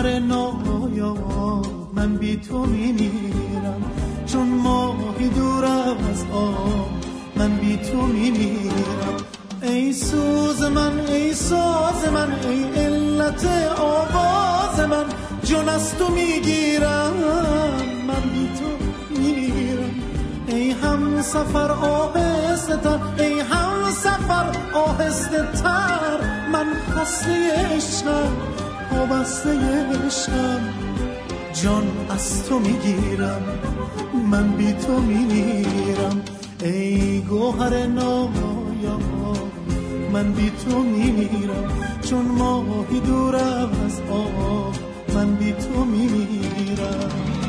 گوهر نایاب من بی تو میمیرم چون ماهی دور از آب من بی تو میمیرم. ای سوز من ای ساز من ای علت آواز من جون از تو می‌گیرم. من بی تو میمیرم. ای هم سفر آهسته تر ای هم سفر آهسته تر. من خسته عشقم وابسته عشقم. جان از تو می‌گیرم. من بی تو میمیرم. ای گوهر نایاب من بی تو میمیرم. چون ماهی دور از آب من بی تو میمیرم.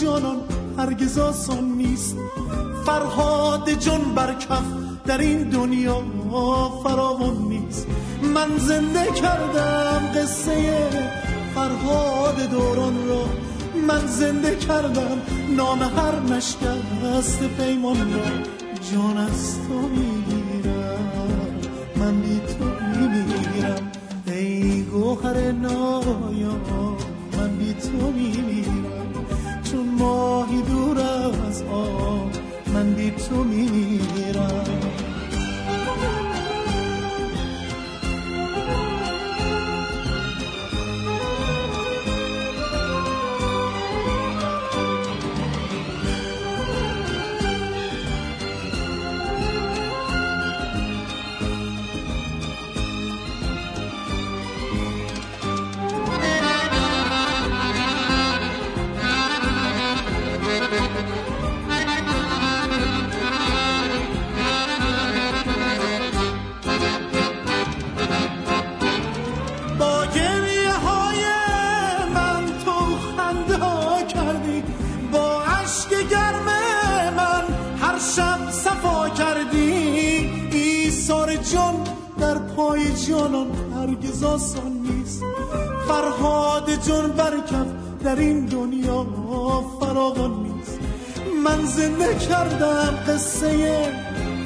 جانان هرگز آسان نیست. فرهاد جان بر کف در این دنیا فراوان نیست. من زنده کردم قصه فرهاد دوران را. من زنده کردم نام هر نشکست پیمان را. جان از تو گوهر نایاب من بی تو میمیرم. چون ماهی دور از آب من بی تو میرم جانان هرگز آسان نیست. فرهاد جان برکف در این دنیا فراغان نیست. من زنده کردم قصه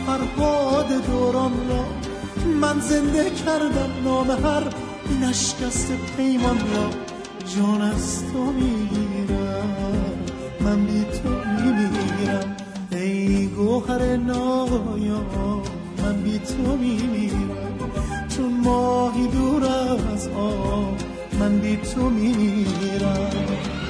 فرهاد دوران را. من زنده کردم نام هر نشکست پیمان را. جان از تو می‌گیرم من بی تو میمیرم. ای گوهر نایاب من بی تو میمیرم. چون ماهی دور از آب من بی تو میمیرم.